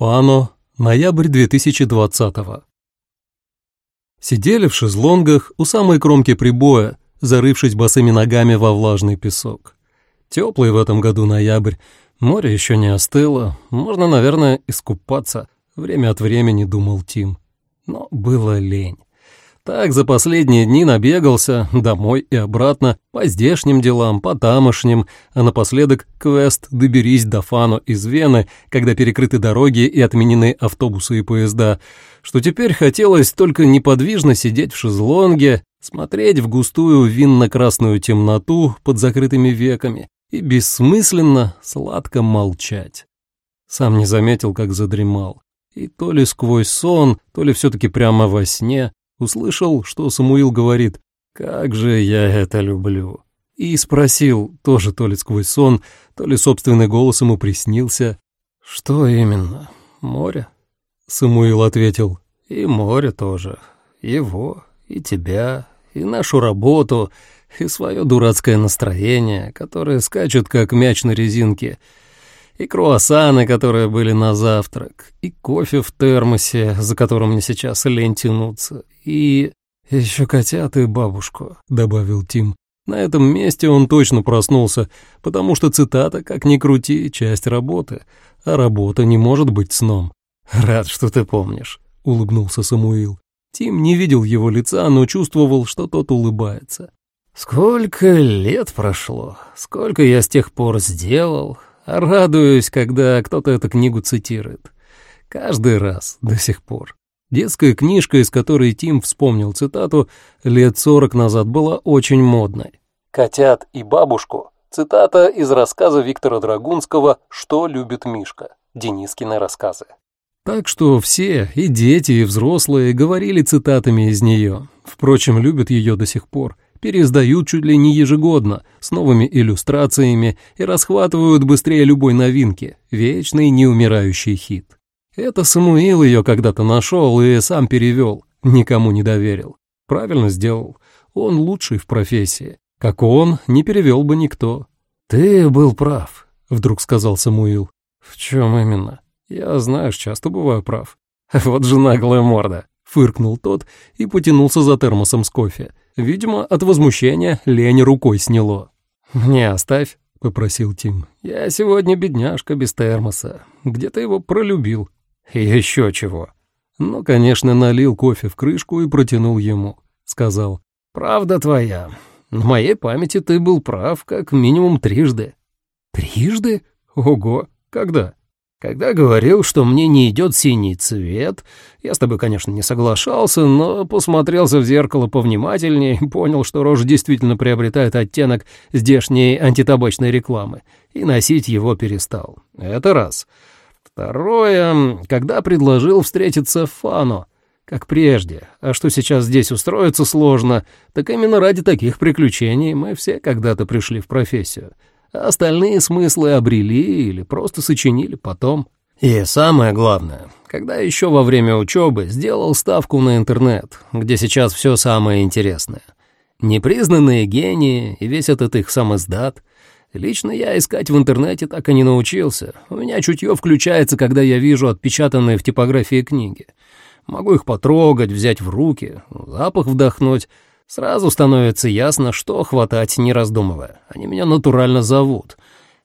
Фано, ноябрь 2020-го. Сидели в шезлонгах у самой кромки прибоя, зарывшись босыми ногами во влажный песок. Теплый в этом году ноябрь, море еще не остыло, можно, наверное, искупаться, время от времени думал Тим. Но было лень. Так за последние дни набегался, домой и обратно, по здешним делам, по тамошним, а напоследок квест «Доберись до Фану из Вены», когда перекрыты дороги и отменены автобусы и поезда, что теперь хотелось только неподвижно сидеть в шезлонге, смотреть в густую винно-красную темноту под закрытыми веками и бессмысленно, сладко молчать. Сам не заметил, как задремал. И то ли сквозь сон, то ли все-таки прямо во сне услышал, что Самуил говорит «Как же я это люблю!» и спросил, тоже то ли сквозь сон, то ли собственный голос ему приснился, «Что именно? Море?» Самуил ответил, «И море тоже, его, и тебя, и нашу работу, и свое дурацкое настроение, которое скачет, как мяч на резинке, и круассаны, которые были на завтрак, и кофе в термосе, за которым мне сейчас лень тянуться, и... еще котят и бабушку», — добавил Тим. На этом месте он точно проснулся, потому что цитата, как ни крути, часть работы, а работа не может быть сном. «Рад, что ты помнишь», — улыбнулся Самуил. Тим не видел его лица, но чувствовал, что тот улыбается. «Сколько лет прошло, сколько я с тех пор сделал, Радуюсь, когда кто-то эту книгу цитирует. Каждый раз, до сих пор. Детская книжка, из которой Тим вспомнил цитату, лет сорок назад была очень модной. «Котят и бабушку» — цитата из рассказа Виктора Драгунского «Что любит Мишка» Денискины рассказы. Так что все, и дети, и взрослые, говорили цитатами из нее. Впрочем, любят ее до сих пор переиздают чуть ли не ежегодно, с новыми иллюстрациями и расхватывают быстрее любой новинки, вечный неумирающий хит. Это Самуил ее когда-то нашел и сам перевел, никому не доверил. Правильно сделал, он лучший в профессии. Как он, не перевел бы никто. «Ты был прав», — вдруг сказал Самуил. «В чем именно? Я, знаешь, часто бываю прав». «Вот же наглая морда», — фыркнул тот и потянулся за термосом с кофе. Видимо, от возмущения лень рукой сняло. «Мне оставь», — попросил Тим. «Я сегодня бедняжка без термоса. Где ты его пролюбил?» «Еще чего». Ну, конечно, налил кофе в крышку и протянул ему. Сказал, «Правда твоя. На моей памяти ты был прав как минимум трижды». «Трижды? Ого! Когда?» Когда говорил, что мне не идет синий цвет, я с тобой, конечно, не соглашался, но посмотрелся в зеркало повнимательнее и понял, что рожа действительно приобретает оттенок здешней антитабачной рекламы, и носить его перестал. Это раз. Второе, когда предложил встретиться Фано, как прежде, а что сейчас здесь устроиться сложно, так именно ради таких приключений мы все когда-то пришли в профессию — остальные смыслы обрели или просто сочинили потом. И самое главное, когда еще во время учебы сделал ставку на интернет, где сейчас все самое интересное. Непризнанные гении и весь этот их самоздат. Лично я искать в интернете так и не научился. У меня чутье включается, когда я вижу отпечатанные в типографии книги. Могу их потрогать, взять в руки, запах вдохнуть — Сразу становится ясно, что хватать, не раздумывая. Они меня натурально зовут.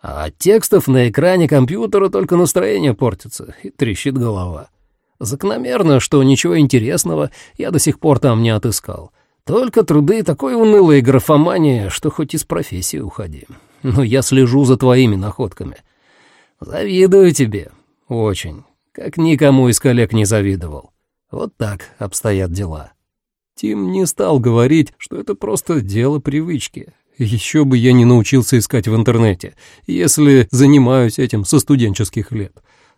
А от текстов на экране компьютера только настроение портится и трещит голова. Закономерно, что ничего интересного я до сих пор там не отыскал. Только труды такой унылой графомании, что хоть из профессии уходи. Но я слежу за твоими находками. Завидую тебе. Очень. Как никому из коллег не завидовал. Вот так обстоят дела. Тим не стал говорить, что это просто дело привычки. Еще бы я не научился искать в интернете, если занимаюсь этим со студенческих лет.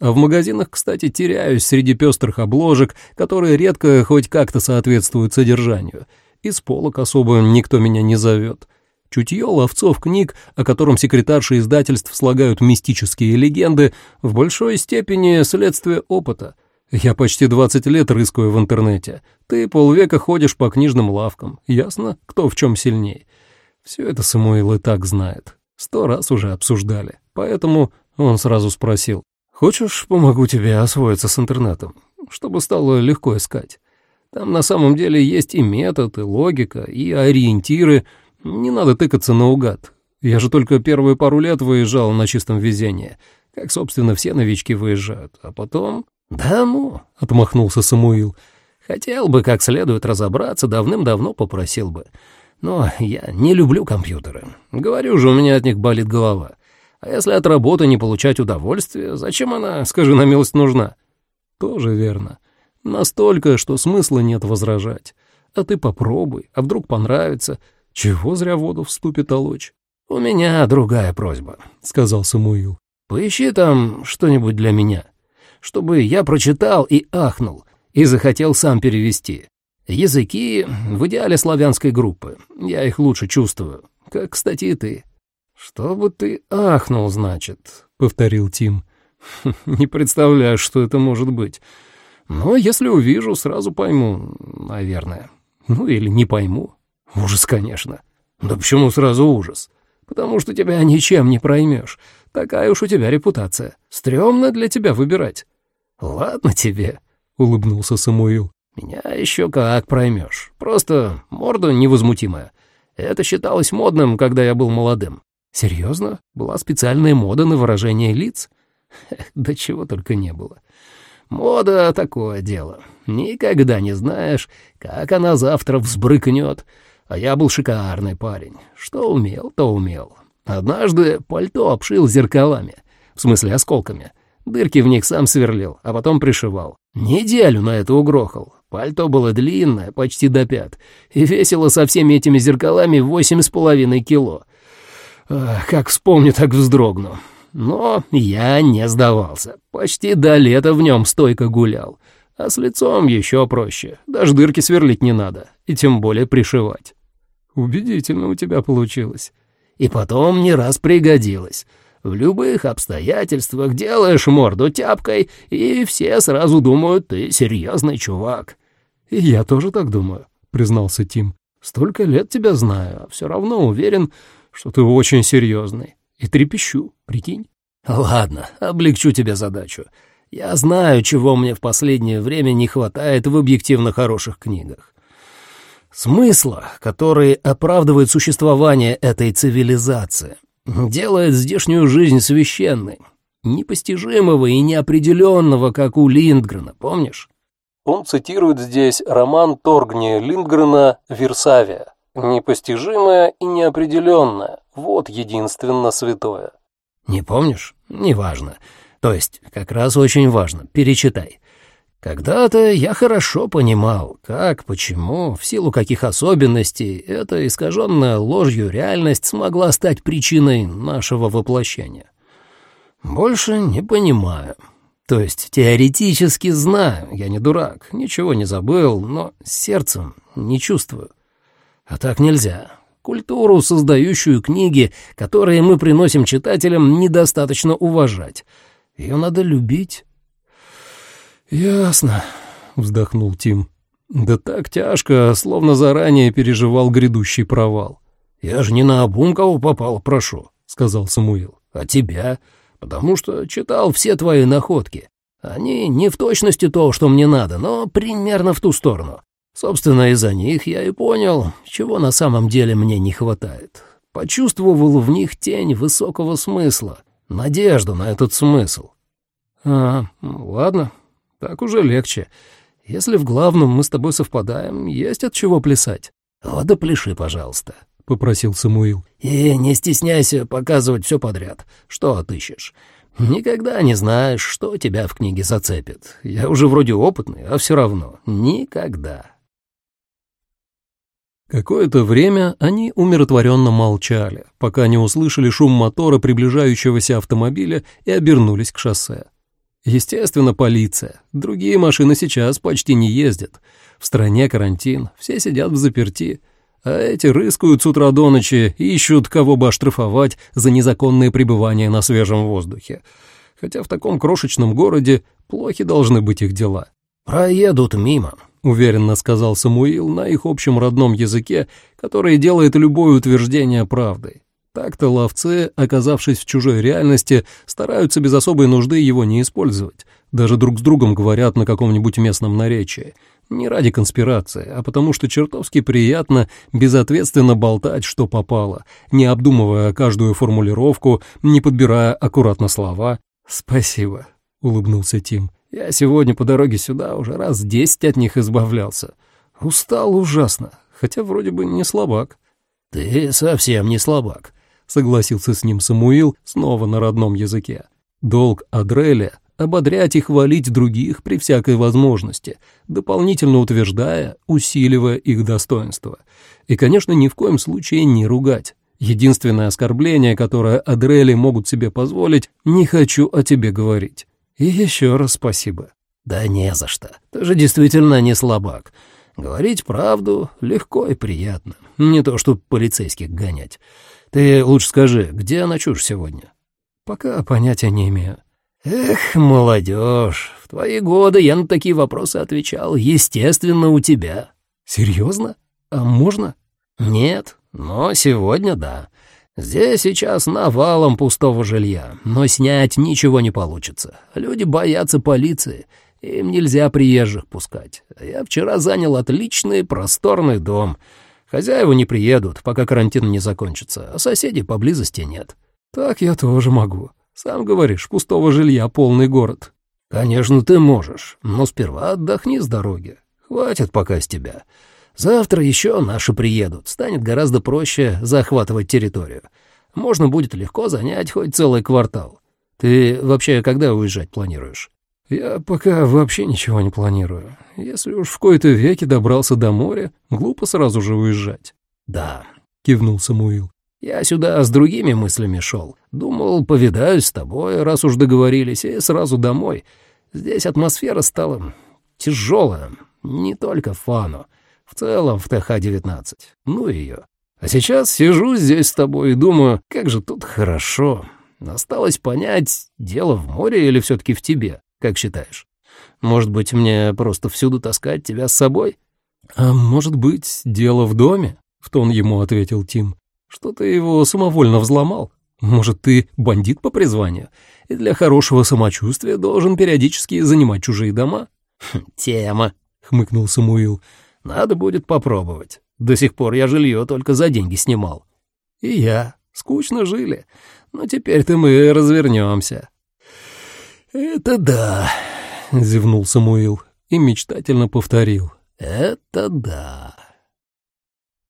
А в магазинах, кстати, теряюсь среди пестрых обложек, которые редко хоть как-то соответствуют содержанию. Из полок особо никто меня не зовет. Чутье ловцов книг, о котором секретарши издательств слагают мистические легенды, в большой степени следствие опыта — я почти 20 лет рыскаю в интернете. Ты полвека ходишь по книжным лавкам. Ясно, кто в чем сильней. Все это Самуил и так знает. Сто раз уже обсуждали. Поэтому он сразу спросил. «Хочешь, помогу тебе освоиться с интернетом, чтобы стало легко искать? Там на самом деле есть и метод, и логика, и ориентиры. Не надо тыкаться наугад. Я же только первые пару лет выезжал на чистом везении, как, собственно, все новички выезжают. А потом...» «Да ну», — отмахнулся Самуил, — «хотел бы как следует разобраться, давным-давно попросил бы». Но я не люблю компьютеры. Говорю же, у меня от них болит голова. А если от работы не получать удовольствие, зачем она, скажи на милость, нужна? Тоже верно. Настолько, что смысла нет возражать. А ты попробуй, а вдруг понравится. Чего зря воду вступит толочь? «У меня другая просьба», — сказал Самуил. «Поищи там что-нибудь для меня, чтобы я прочитал и ахнул, и захотел сам перевести. Языки в идеале славянской группы. Я их лучше чувствую. Как, кстати, и ты. Чтобы ты ахнул, значит, — повторил Тим. Не представляю, что это может быть. Но если увижу, сразу пойму, наверное. Ну или не пойму. Ужас, конечно. Да почему сразу ужас? Потому что тебя ничем не проймешь. Такая уж у тебя репутация. Стремно для тебя выбирать. Ладно тебе, — улыбнулся Самуил. Меня еще как проймешь. Просто морда невозмутимая. Это считалось модным, когда я был молодым. Серьезно? Была специальная мода на выражение лиц? Да чего только не было. Мода — такое дело. Никогда не знаешь, как она завтра взбрыкнет. А я был шикарный парень. Что умел, то умел. Однажды пальто обшил зеркалами. В смысле, осколками. Дырки в них сам сверлил, а потом пришивал. Неделю на это угрохал. Пальто было длинное, почти до пят, и весило со всеми этими зеркалами восемь с половиной кило. Ах, как вспомню, так вздрогну. Но я не сдавался. Почти до лета в нем стойко гулял. А с лицом еще проще. Даже дырки сверлить не надо, и тем более пришивать. Убедительно у тебя получилось. И потом не раз пригодилось. В любых обстоятельствах делаешь морду тяпкой, и все сразу думают, ты серьезный чувак. И я тоже так думаю, признался Тим. Столько лет тебя знаю, а все равно уверен, что ты очень серьезный. И трепещу, прикинь. Ладно, облегчу тебе задачу. Я знаю, чего мне в последнее время не хватает в объективно хороших книгах. Смысла, который оправдывает существование этой цивилизации делает здешнюю жизнь священной, непостижимого и неопределенного, как у Линдгрена, помнишь? Он цитирует здесь роман Торгни Линдгрена «Версавия». «Непостижимое и неопределенное – вот единственно святое». Не помнишь? Неважно. То есть, как раз очень важно, перечитай. Когда-то я хорошо понимал, как, почему, в силу каких особенностей эта искаженная ложью реальность смогла стать причиной нашего воплощения. Больше не понимаю. То есть теоретически знаю, я не дурак, ничего не забыл, но сердцем не чувствую. А так нельзя. Культуру, создающую книги, которые мы приносим читателям, недостаточно уважать. Ее надо любить. «Ясно», — вздохнул Тим. «Да так тяжко, словно заранее переживал грядущий провал». «Я же не на обум кого попал, прошу», — сказал Самуил. «А тебя? Потому что читал все твои находки. Они не в точности то, что мне надо, но примерно в ту сторону. Собственно, из-за них я и понял, чего на самом деле мне не хватает. Почувствовал в них тень высокого смысла, надежду на этот смысл». «А, ладно, так уже легче. Если в главном мы с тобой совпадаем, есть от чего плясать. Вот да пляши, пожалуйста, — попросил Самуил. И не стесняйся показывать все подряд, что отыщешь. Никогда не знаешь, что тебя в книге зацепит. Я уже вроде опытный, а все равно никогда. Какое-то время они умиротворенно молчали, пока не услышали шум мотора приближающегося автомобиля и обернулись к шоссе. Естественно, полиция. Другие машины сейчас почти не ездят. В стране карантин, все сидят в заперти. А эти рыскают с утра до ночи ищут, кого бы оштрафовать за незаконное пребывание на свежем воздухе. Хотя в таком крошечном городе плохи должны быть их дела. «Проедут мимо», — уверенно сказал Самуил на их общем родном языке, который делает любое утверждение правдой. Так-то ловцы, оказавшись в чужой реальности, стараются без особой нужды его не использовать. Даже друг с другом говорят на каком-нибудь местном наречии. Не ради конспирации, а потому что чертовски приятно безответственно болтать, что попало, не обдумывая каждую формулировку, не подбирая аккуратно слова. «Спасибо», — улыбнулся Тим. «Я сегодня по дороге сюда уже раз десять от них избавлялся. Устал ужасно, хотя вроде бы не слабак». «Ты совсем не слабак», — согласился с ним Самуил снова на родном языке. Долг Адреля — ободрять и хвалить других при всякой возможности, дополнительно утверждая, усиливая их достоинство. И, конечно, ни в коем случае не ругать. Единственное оскорбление, которое Адрели могут себе позволить, не хочу о тебе говорить. И еще раз спасибо. Да не за что. Ты же действительно не слабак. Говорить правду легко и приятно. Не то, что полицейских гонять. Ты лучше скажи, где ночуешь сегодня? Пока понятия не имею. Эх, молодежь, в твои годы я на такие вопросы отвечал, естественно, у тебя. Серьезно? А можно? Нет, но сегодня да. Здесь сейчас навалом пустого жилья, но снять ничего не получится. Люди боятся полиции, им нельзя приезжих пускать. Я вчера занял отличный просторный дом. Хозяева не приедут, пока карантин не закончится, а соседей поблизости нет. Так я тоже могу. Сам говоришь, пустого жилья полный город. Конечно, ты можешь, но сперва отдохни с дороги. Хватит пока с тебя. Завтра еще наши приедут, станет гораздо проще захватывать территорию. Можно будет легко занять хоть целый квартал. Ты вообще когда уезжать планируешь? Я пока вообще ничего не планирую. Если уж в кои-то веки добрался до моря, глупо сразу же уезжать. Да, кивнул Самуил. Я сюда с другими мыслями шел. Думал, повидаюсь с тобой, раз уж договорились, и сразу домой. Здесь атмосфера стала тяжелая, не только фану в целом в ТХ-19. Ну ее. А сейчас сижу здесь с тобой и думаю, как же тут хорошо. Осталось понять, дело в море или все-таки в тебе, как считаешь? Может быть, мне просто всюду таскать тебя с собой? А может быть, дело в доме? В тон ему ответил Тим. Что ты его самовольно взломал? Может, ты бандит по призванию и для хорошего самочувствия должен периодически занимать чужие дома? Тема, хмыкнул Самуил. Надо будет попробовать. До сих пор я жилье только за деньги снимал. И я. Скучно жили. Но теперь-то мы развернемся. Это да, зевнул Самуил и мечтательно повторил. Это да.